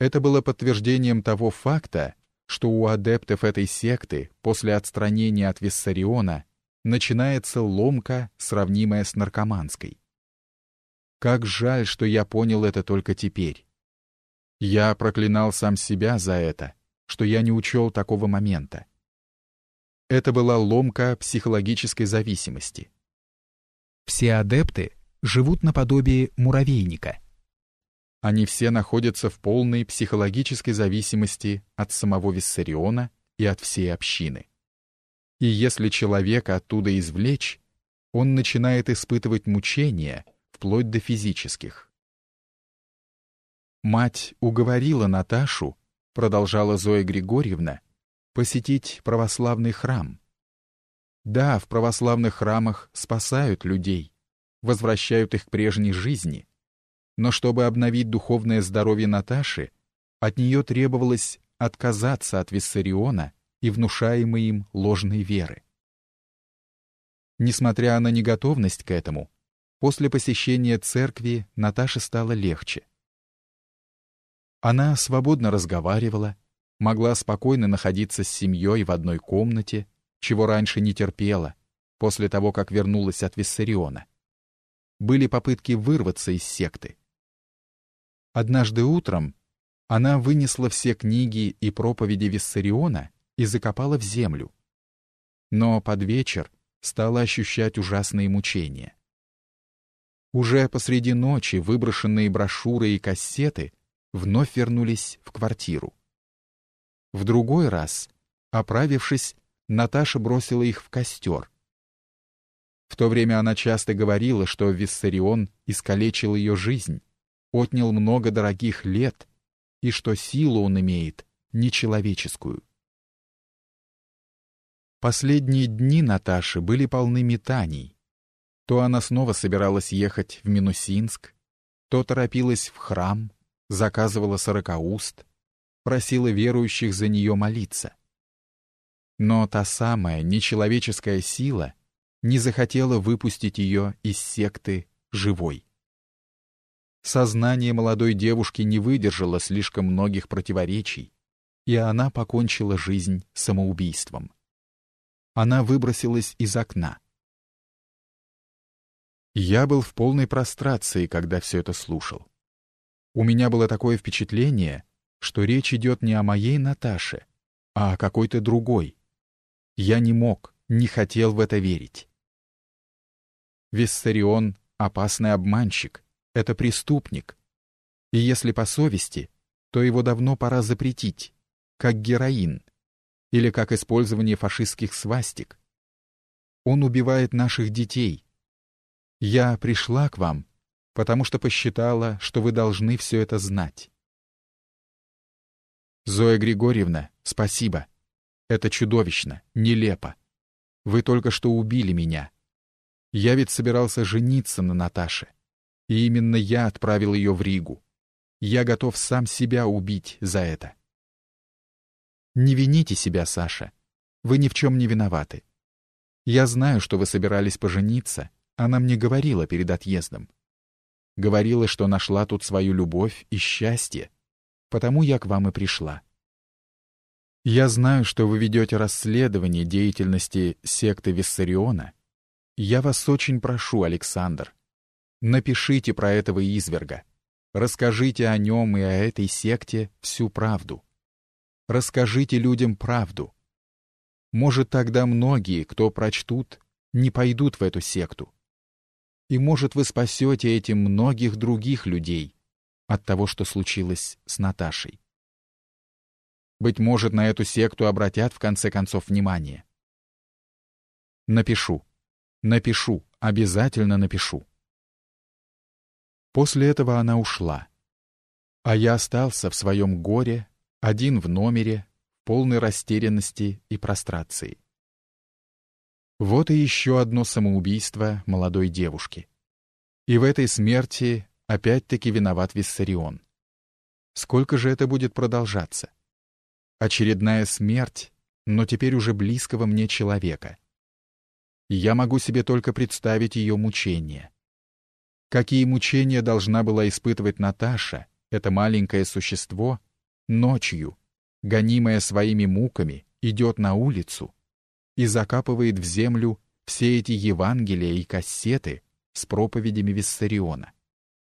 Это было подтверждением того факта, что у адептов этой секты после отстранения от Виссариона начинается ломка, сравнимая с наркоманской. Как жаль, что я понял это только теперь. Я проклинал сам себя за это, что я не учел такого момента. Это была ломка психологической зависимости. Все адепты живут наподобие муравейника. Они все находятся в полной психологической зависимости от самого Виссариона и от всей общины. И если человека оттуда извлечь, он начинает испытывать мучения, вплоть до физических. Мать уговорила Наташу, продолжала Зоя Григорьевна, посетить православный храм. Да, в православных храмах спасают людей, возвращают их к прежней жизни, но чтобы обновить духовное здоровье Наташи, от нее требовалось отказаться от Виссариона и внушаемой им ложной веры. Несмотря на неготовность к этому, после посещения церкви Наташе стало легче. Она свободно разговаривала, могла спокойно находиться с семьей в одной комнате, чего раньше не терпела, после того, как вернулась от Виссариона. Были попытки вырваться из секты. Однажды утром она вынесла все книги и проповеди Виссариона и закопала в землю. Но под вечер стала ощущать ужасные мучения. Уже посреди ночи выброшенные брошюры и кассеты вновь вернулись в квартиру. В другой раз, оправившись, Наташа бросила их в костер. В то время она часто говорила, что Виссарион искалечил ее жизнь, отнял много дорогих лет, и что силу он имеет нечеловеческую. Последние дни Наташи были полны метаний. То она снова собиралась ехать в Минусинск, то торопилась в храм, заказывала сорокауст, просила верующих за нее молиться. Но та самая нечеловеческая сила не захотела выпустить ее из секты живой. Сознание молодой девушки не выдержало слишком многих противоречий, и она покончила жизнь самоубийством она выбросилась из окна. Я был в полной прострации, когда все это слушал. У меня было такое впечатление, что речь идет не о моей Наташе, а о какой-то другой. Я не мог, не хотел в это верить. Виссарион — опасный обманщик, это преступник. И если по совести, то его давно пора запретить, как героин, или как использование фашистских свастик. Он убивает наших детей. Я пришла к вам, потому что посчитала, что вы должны все это знать. Зоя Григорьевна, спасибо. Это чудовищно, нелепо. Вы только что убили меня. Я ведь собирался жениться на Наташе. И именно я отправил ее в Ригу. Я готов сам себя убить за это. Не вините себя, Саша. Вы ни в чем не виноваты. Я знаю, что вы собирались пожениться. Она мне говорила перед отъездом. Говорила, что нашла тут свою любовь и счастье. Потому я к вам и пришла. Я знаю, что вы ведете расследование деятельности секты Виссариона. Я вас очень прошу, Александр, напишите про этого изверга. Расскажите о нем и о этой секте всю правду. Расскажите людям правду. Может, тогда многие, кто прочтут, не пойдут в эту секту. И, может, вы спасете этим многих других людей от того, что случилось с Наташей. Быть может, на эту секту обратят в конце концов внимание. Напишу. Напишу. Обязательно напишу. После этого она ушла. А я остался в своем горе один в номере, в полной растерянности и прострации. Вот и еще одно самоубийство молодой девушки. И в этой смерти опять-таки виноват Виссарион. Сколько же это будет продолжаться? Очередная смерть, но теперь уже близкого мне человека. Я могу себе только представить ее мучения. Какие мучения должна была испытывать Наташа, это маленькое существо, ночью, гонимая своими муками, идет на улицу и закапывает в землю все эти Евангелия и кассеты с проповедями Виссариона.